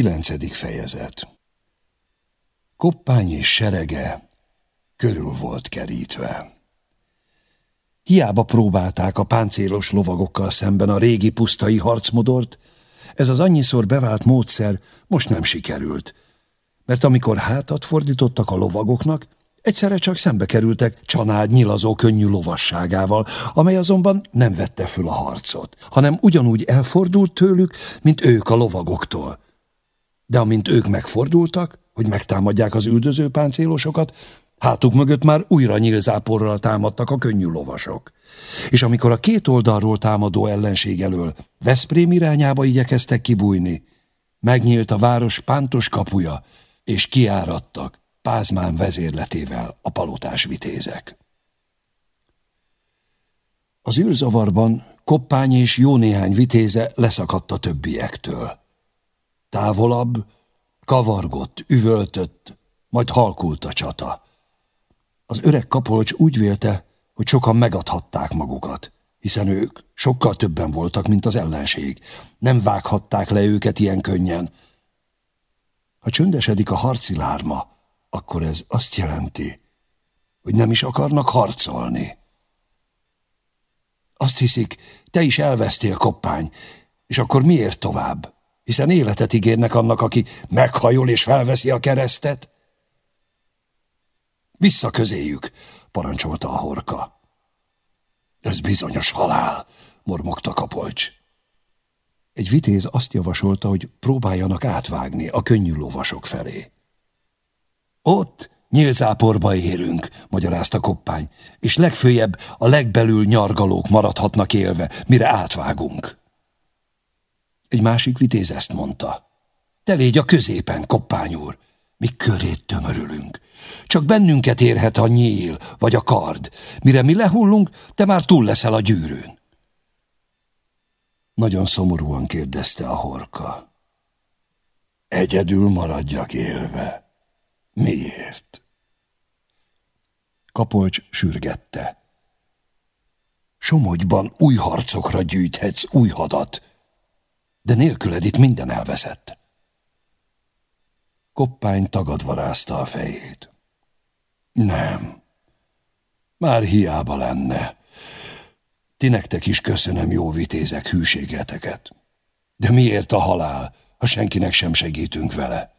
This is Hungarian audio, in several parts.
Kilencedik fejezet Koppány és serege körül volt kerítve. Hiába próbálták a páncélos lovagokkal szemben a régi pusztai harcmodort, ez az annyiszor bevált módszer most nem sikerült, mert amikor hátat fordítottak a lovagoknak, egyszerre csak szembe kerültek csanád nyilazó könnyű lovasságával, amely azonban nem vette föl a harcot, hanem ugyanúgy elfordult tőlük, mint ők a lovagoktól. De amint ők megfordultak, hogy megtámadják az üldöző páncélosokat, hátuk mögött már újra nyílzáporral támadtak a könnyű lovasok. És amikor a két oldalról támadó ellenség elől Veszprém irányába igyekeztek kibújni, megnyílt a város pántos kapuja, és kiáradtak Pázmán vezérletével a palotás vitézek. Az űrzavarban koppány és jó néhány vitéze leszakadt a többiektől. Távolabb kavargott, üvöltött, majd halkult a csata. Az öreg kapolcs úgy vélte, hogy sokan megadhatták magukat, hiszen ők sokkal többen voltak, mint az ellenség. Nem vághatták le őket ilyen könnyen. Ha csöndesedik a harci lárma, akkor ez azt jelenti, hogy nem is akarnak harcolni. Azt hiszik, te is elvesztél, koppány, és akkor miért tovább? Hiszen életet ígérnek annak, aki meghajol és felveszi a keresztet. Vissza közéjük, parancsolta a horka. Ez bizonyos halál, mormogta Kapolcs. Egy vitéz azt javasolta, hogy próbáljanak átvágni a könnyű lovasok felé. Ott nyílzáporba érünk, magyarázta koppány, és legfőjebb a legbelül nyargalók maradhatnak élve, mire átvágunk. Egy másik vitéz ezt mondta. Te légy a középen, koppány úr, mi körét tömörülünk. Csak bennünket érhet a nyíl vagy a kard. Mire mi lehullunk, te már túl leszel a gyűrűn. Nagyon szomorúan kérdezte a horka. Egyedül maradjak élve. Miért? Kapolcs sürgette. Somogyban új harcokra gyűjthetsz új hadat, de nélküled itt minden elveszett. Koppány tagadva rázta a fejét. Nem, már hiába lenne. Ti nektek is köszönöm jó vitézek hűségeteket. De miért a halál, ha senkinek sem segítünk vele?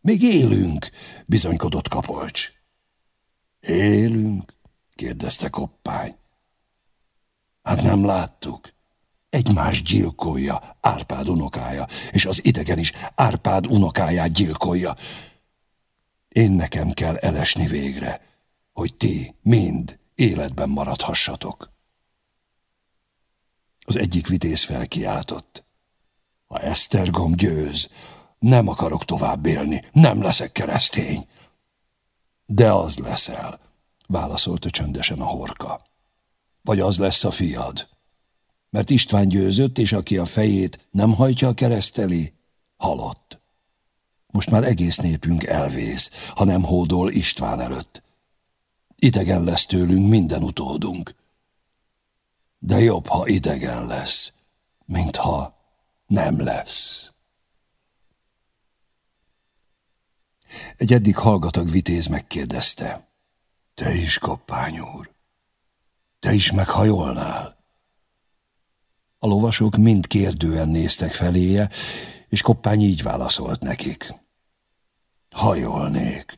Még élünk, bizonykodott Kapolcs. Élünk? kérdezte Koppány. Hát nem láttuk. Egymást gyilkolja Árpád unokája, és az idegen is Árpád unokáját gyilkolja. Én nekem kell elesni végre, hogy ti mind életben maradhassatok. Az egyik vitéz felkiáltott. Ha Esztergom győz, nem akarok tovább élni, nem leszek keresztény. De az leszel, válaszolta csöndesen a horka. Vagy az lesz a fiad mert István győzött, és aki a fejét nem hajtja a kereszteli, halott. Most már egész népünk elvész, ha nem hódol István előtt. Idegen lesz tőlünk minden utódunk. De jobb, ha idegen lesz, mint ha nem lesz. Egy eddig hallgatag vitéz megkérdezte. Te is, koppány úr, te is meghajolnál? A lovasok mind kérdően néztek feléje, és Koppány így válaszolt nekik. Hajolnék,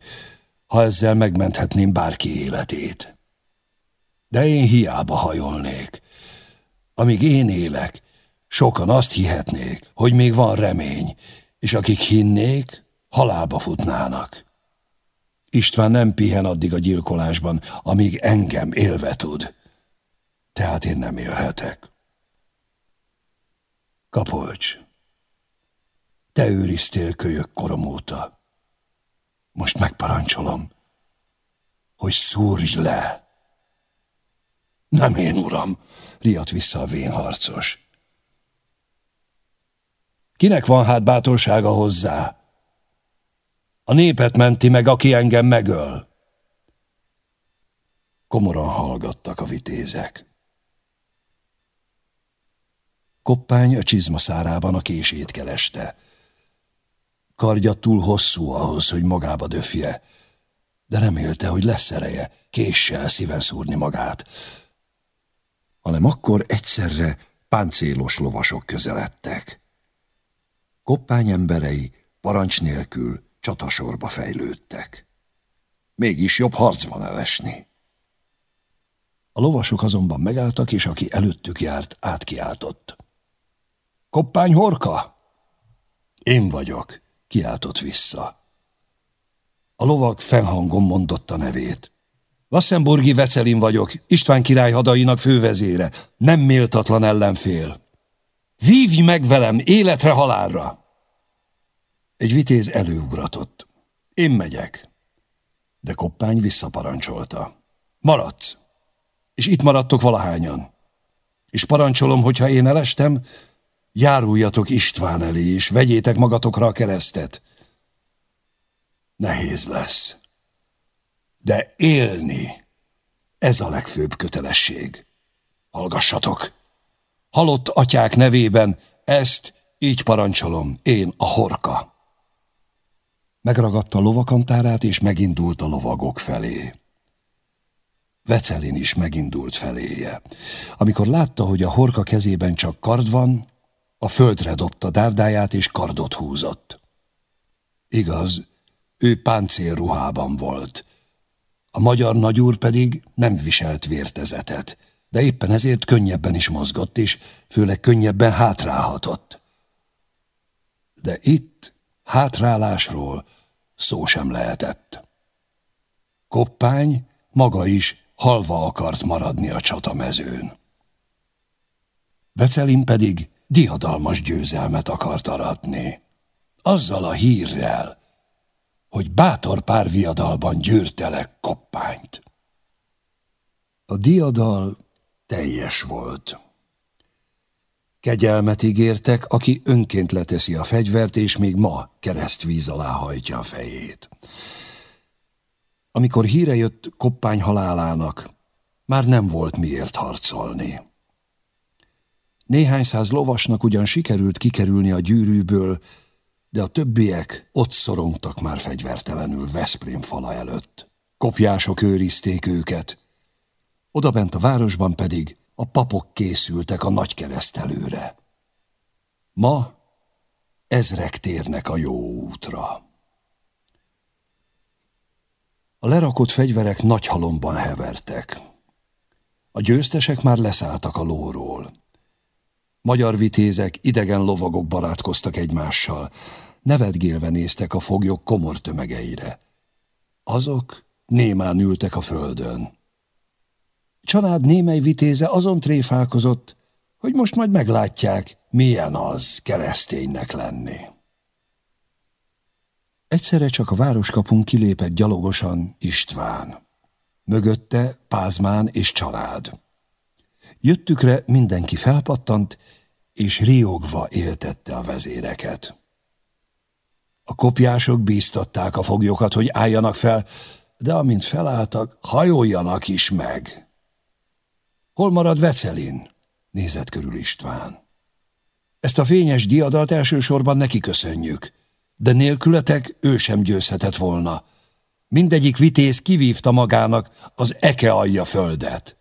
ha ezzel megmenthetném bárki életét. De én hiába hajolnék. Amíg én élek, sokan azt hihetnék, hogy még van remény, és akik hinnék, halálba futnának. István nem pihen addig a gyilkolásban, amíg engem élve tud. Tehát én nem élhetek. Kapolcs, te őriztél kölyök korom óta. Most megparancsolom, hogy szúrj le. Nem én, uram, riadt vissza a vénharcos. Kinek van hát bátorsága hozzá? A népet menti meg, aki engem megöl. Komoran hallgattak a vitézek. Koppány a csizmaszárában a kését kereste. Kardja túl hosszú ahhoz, hogy magába döfje, de remélte, hogy lesz ereje késsel szíven szúrni magát. Hanem akkor egyszerre páncélos lovasok közeledtek. Koppány emberei parancs nélkül csatasorba fejlődtek. Mégis jobb harcban elesni. A lovasok azonban megálltak, és aki előttük járt, átkiáltott. Koppány horka? Én vagyok, kiáltott vissza. A lovag fennhangon mondotta nevét. Wassenburgi Vecelin vagyok, István király hadainak fővezére, nem méltatlan ellenfél. Vívj meg velem, életre halálra! Egy vitéz előugratott. Én megyek. De Koppány visszaparancsolta. Maradsz! És itt maradtok valahányan. És parancsolom, hogyha én elestem, járuljatok István elé, és vegyétek magatokra a keresztet. Nehéz lesz. De élni, ez a legfőbb kötelesség. Hallgassatok! Halott atyák nevében ezt így parancsolom, én a horka. Megragadta lovakantárát, és megindult a lovagok felé. Vecelin is megindult feléje. Amikor látta, hogy a horka kezében csak kard van, a földre dobta dárdáját, és kardot húzott. Igaz, ő páncélruhában volt. A magyar nagyúr pedig nem viselt vértezetet, de éppen ezért könnyebben is mozgott, és főleg könnyebben hátrálhatott. De itt hátrálásról szó sem lehetett. Koppány maga is halva akart maradni a csatamezőn. Vecelin pedig diadalmas győzelmet akart aratni. Azzal a hírrel, hogy bátor pár viadalban gyűrtelek koppányt. A diadal teljes volt. Kegyelmet ígértek, aki önként leteszi a fegyvert, és még ma keresztvíz alá hajtja a fejét. Amikor híre jött koppány halálának, már nem volt miért harcolni. Néhány száz lovasnak ugyan sikerült kikerülni a gyűrűből, de a többiek ott szorongtak már fegyvertelenül Veszprém fala előtt. Kopjások őrizték őket. Odabent a városban pedig a papok készültek a nagy keresztelőre. Ma ezrek térnek a jó útra. A lerakott fegyverek nagy halomban hevertek. A győztesek már leszálltak a lóról. Magyar vitézek, idegen lovagok barátkoztak egymással, nevetgélve néztek a foglyok komor tömegeire. Azok némán ültek a földön. Család némely vitéze azon tréfálkozott, hogy most majd meglátják, milyen az kereszténynek lenni. Egyszerre csak a városkapun kilépett gyalogosan István. Mögötte Pázmán és család. Jöttükre mindenki felpattant, és riogva éltette a vezéreket. A kopjások bíztatták a foglyokat, hogy álljanak fel, de amint felálltak, hajoljanak is meg. Hol marad Vecelin? Nézett körül István. Ezt a fényes diadalt elsősorban neki köszönjük, de nélkületek ő sem győzhetett volna. Mindegyik vitéz kivívta magának az eke alja földet.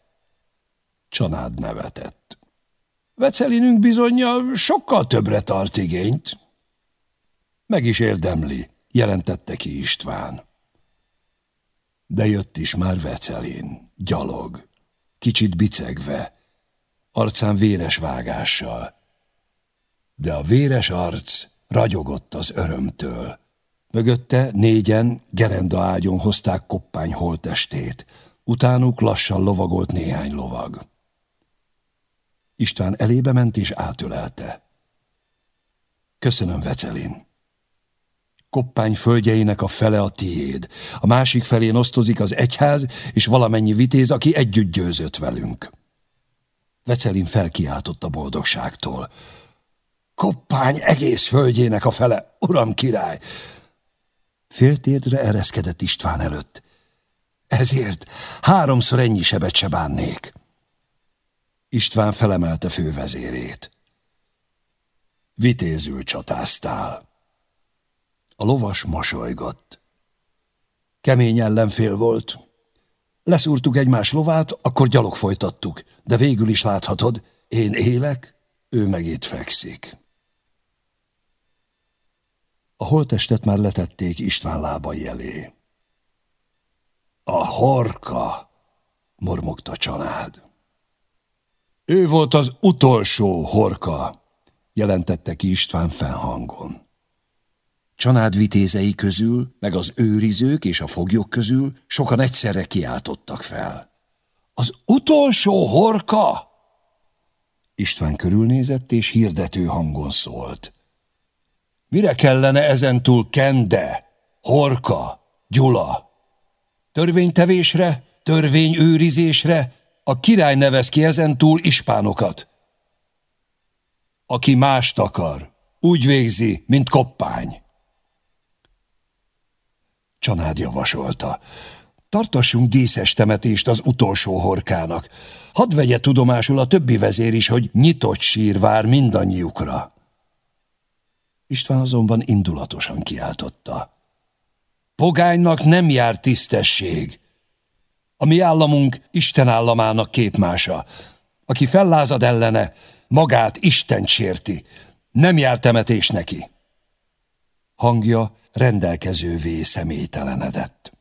Csanád nevetett. Vecelinünk bizonyja sokkal többre tart igényt. Meg is érdemli, jelentette ki István. De jött is már Vecelin, gyalog, kicsit bicegve, arcán véres vágással. De a véres arc ragyogott az örömtől. Mögötte négyen gerenda ágyon hozták koppány holtestét, utánuk lassan lovagolt néhány lovag. István elébe ment és átölelte. Köszönöm, Vecelin. Koppány földjeinek a fele a tiéd. A másik felén osztozik az egyház és valamennyi vitéz, aki együtt győzött velünk. Vecelin felkiáltott a boldogságtól. Koppány egész földjének a fele, uram király! Féltérdre ereszkedett István előtt. Ezért háromszor ennyi sebet se bánnék. István felemelte fővezérét. Vitézül csatáztál. A lovas mosolygott. Kemény ellenfél volt. Leszúrtuk egymás lovát, akkor gyalog folytattuk, de végül is láthatod, én élek, ő meg itt fekszik. A holtestet már letették István lábai elé. A horka, mormogta család. Ő volt az utolsó horka, jelentette ki István fennhangon. Csanád vitézei közül, meg az őrizők és a foglyok közül sokan egyszerre kiáltottak fel. Az utolsó horka! István körülnézett és hirdető hangon szólt. Mire kellene ezentúl kende, horka, gyula? Törvénytevésre, törvényőrizésre, a király nevez ki ezentúl ispánokat. Aki mást akar, úgy végzi, mint koppány. Csanád javasolta. Tartassunk díszes temetést az utolsó horkának. Hadd vegye tudomásul a többi vezér is, hogy nyitott sír vár mindannyiukra. István azonban indulatosan kiáltotta. Pogánynak nem jár tisztesség. A mi államunk Isten államának képmása. Aki fellázad ellene, magát Isten sérti. Nem jár temetés neki. Hangja rendelkezővé személytelenedett.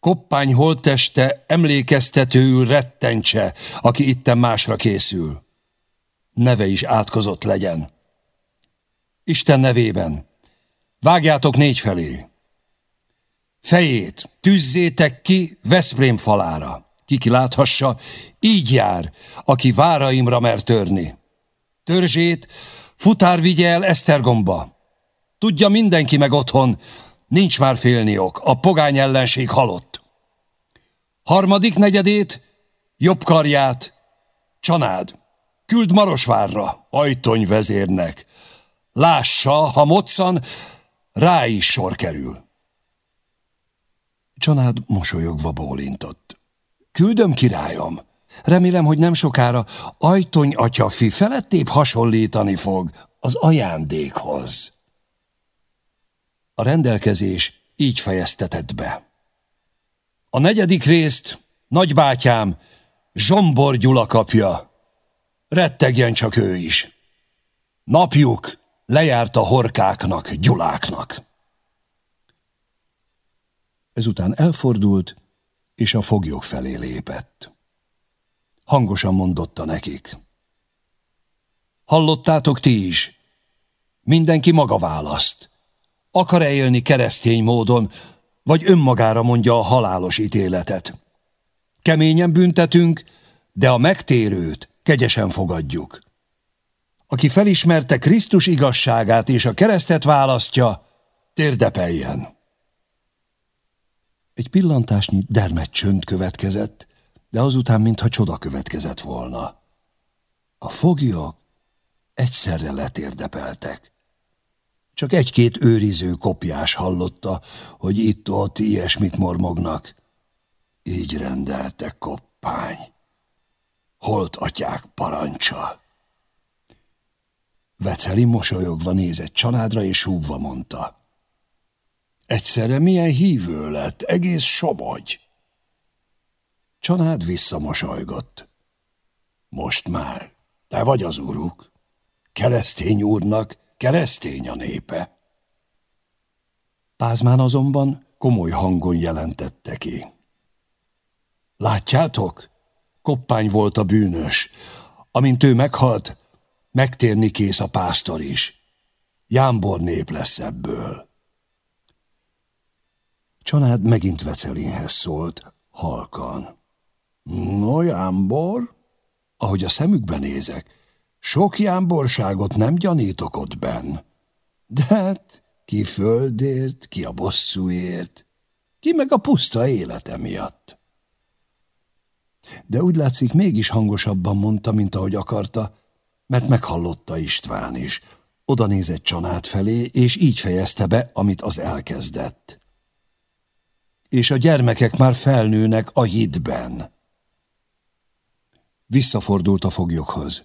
Koppány holtteste emlékeztetőül rettentse, aki itten másra készül. Neve is átkozott legyen. Isten nevében. Vágjátok négy felé. Fejét tűzzétek ki Veszprém falára. Kiki láthassa, így jár, aki váraimra mer törni. Törzsét futár vigye el Esztergomba. Tudja mindenki meg otthon, nincs már félni ok, a pogány ellenség halott. Harmadik negyedét, jobb karját, Csanád, küld Marosvárra, ajtony vezérnek. Lássa, ha moccan, rá is sor kerül. Csanád mosolyogva bólintott. Küldöm, királyom. Remélem, hogy nem sokára ajtony atyafi felettébb hasonlítani fog az ajándékhoz. A rendelkezés így fejeztetett be. A negyedik részt nagybátyám Zsombor Gyula kapja. Rettegjen csak ő is. Napjuk lejárt a horkáknak, Gyuláknak. Ezután elfordult, és a foglyok felé lépett. Hangosan mondotta nekik. Hallottátok ti is? Mindenki maga választ. Akar-e élni keresztény módon, vagy önmagára mondja a halálos ítéletet? Keményen büntetünk, de a megtérőt kegyesen fogadjuk. Aki felismerte Krisztus igazságát és a keresztet választja, térdepeljen. Egy pillantásnyi dermet csönd következett, de azután mintha csoda következett volna. A foglyok egyszerre letérdepeltek. Csak egy-két őriző kopjás hallotta, hogy itt-ott ilyesmit mormognak. Így rendelte koppány. Holt atyák parancsa. Veceli mosolyogva nézett családra, és húgva mondta. Egyszerre milyen hívő lett, egész somogy. Csanád visszamosolygott. Most már, te vagy az uruk. Keresztény úrnak keresztény a népe. Pázmán azonban komoly hangon jelentette ki. Látjátok? Koppány volt a bűnös. Amint ő meghalt, megtérni kész a pásztor is. Jámbor nép lesz ebből. Csanád megint Vecelinhez szólt, halkan. No, Jámbor? Ahogy a szemükbe nézek, sok jámborságot nem gyanítok ott benn. De hát ki földért, ki a bosszúért, ki meg a puszta élete miatt. De úgy látszik, mégis hangosabban mondta, mint ahogy akarta, mert meghallotta István is. Oda nézett Csanád felé, és így fejezte be, amit az elkezdett. És a gyermekek már felnőnek a hitben. Visszafordult a foglyokhoz.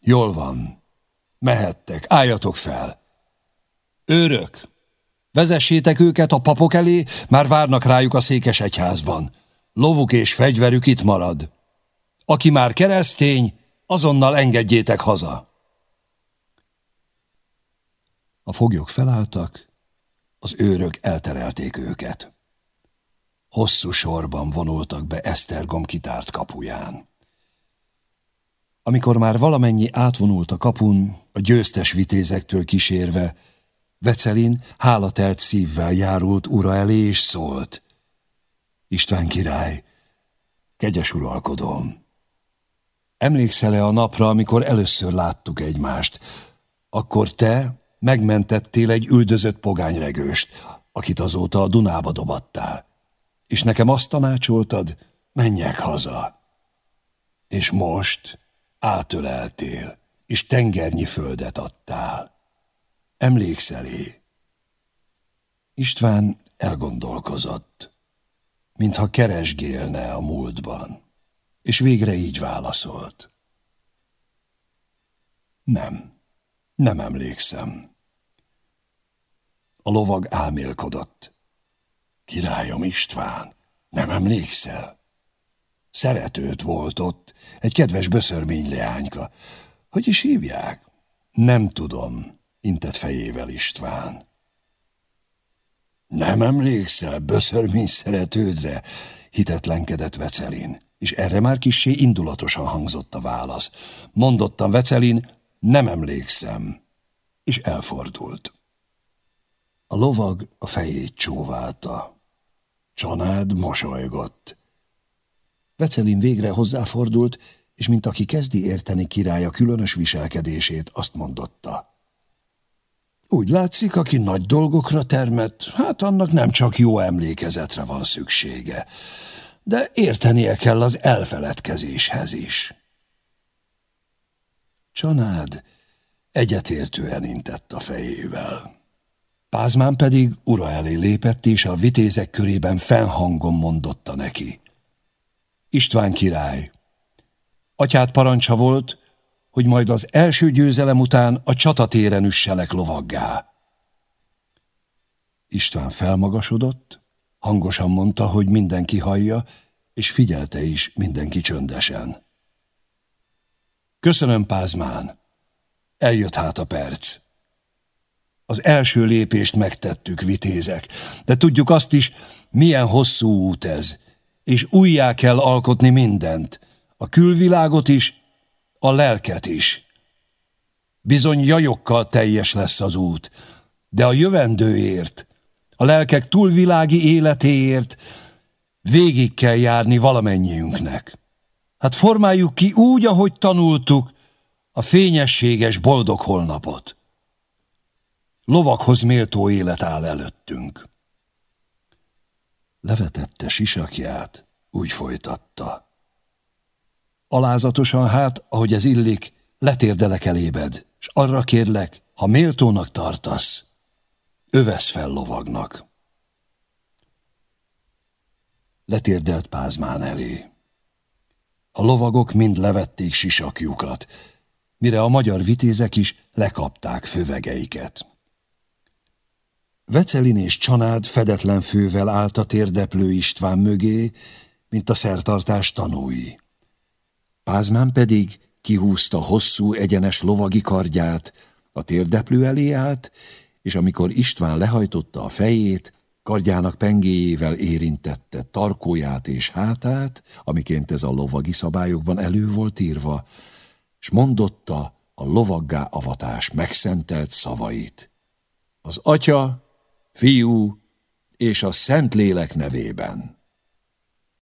Jól van. Mehettek, álljatok fel. Őrök! Vezessétek őket a papok elé, már várnak rájuk a székes egyházban. Lovuk és fegyverük itt marad. Aki már keresztény, azonnal engedjétek haza. A foglyok felálltak, az őrök elterelték őket. Hosszú sorban vonultak be Esztergom kitárt kapuján. Amikor már valamennyi átvonult a kapun, a győztes vitézektől kísérve, Vecelin hálatelt szívvel járult ura elé és szólt. István király, kegyes uralkodom. Emlékszel-e a napra, amikor először láttuk egymást? Akkor te megmentettél egy üldözött pogányregőst, akit azóta a Dunába dobattál. És nekem azt tanácsoltad, menjek haza. És most átöleltél, és tengernyi földet adtál. Emlékszel-é? István elgondolkozott, mintha keresgélne a múltban, és végre így válaszolt. Nem, nem emlékszem. A lovag álmélkodott. Királyom István, nem emlékszel? Szeretőt volt ott, egy kedves böszörmény leányka. Hogy is hívják? Nem tudom, intett fejével István. Nem emlékszel böszörmény szeretődre? hitetlenkedett Vecelin, és erre már kissé indulatosan hangzott a válasz. Mondottam Vecelin, nem emlékszem, és elfordult. A lovag a fejét csóválta. Csanád mosolygott. Vecelin végre hozzáfordult, és mint aki kezdi érteni királya különös viselkedését, azt mondotta. Úgy látszik, aki nagy dolgokra termett, hát annak nem csak jó emlékezetre van szüksége, de értenie kell az elfeledkezéshez is. Csanád egyetértően intett a fejével. Pázmán pedig ura elé lépett, és a vitézek körében fennhangon mondotta neki. István király, atyát parancsa volt, hogy majd az első győzelem után a csatatéren üsselek lovaggá. István felmagasodott, hangosan mondta, hogy mindenki hallja, és figyelte is mindenki csöndesen. Köszönöm, Pázmán. Eljött hát a perc. Az első lépést megtettük, vitézek, de tudjuk azt is, milyen hosszú út ez, és újjá kell alkotni mindent, a külvilágot is, a lelket is. Bizony jajokkal teljes lesz az út, de a jövendőért, a lelkek túlvilági életéért végig kell járni valamennyiünknek. Hát formáljuk ki úgy, ahogy tanultuk, a fényességes boldog holnapot. Lovakhoz méltó élet áll előttünk. Levetette sisakját, úgy folytatta. Alázatosan hát, ahogy ez illik, letérdelek elébed, és arra kérlek, ha méltónak tartasz, övesz fel lovagnak. Letérdelt Pázmán elé. A lovagok mind levették sisakjukat, mire a magyar vitézek is lekapták fővegeiket. Vecelin és Csanád fedetlen fővel állt a térdeplő István mögé, mint a szertartás tanúi. Pázmán pedig kihúzta hosszú, egyenes lovagi kardját, a térdeplő elé állt, és amikor István lehajtotta a fejét, kardjának pengéjével érintette tarkóját és hátát, amiként ez a lovagi szabályokban elő volt írva, s mondotta a lovaggá avatás megszentelt szavait. Az atya, fiú és a Szentlélek nevében.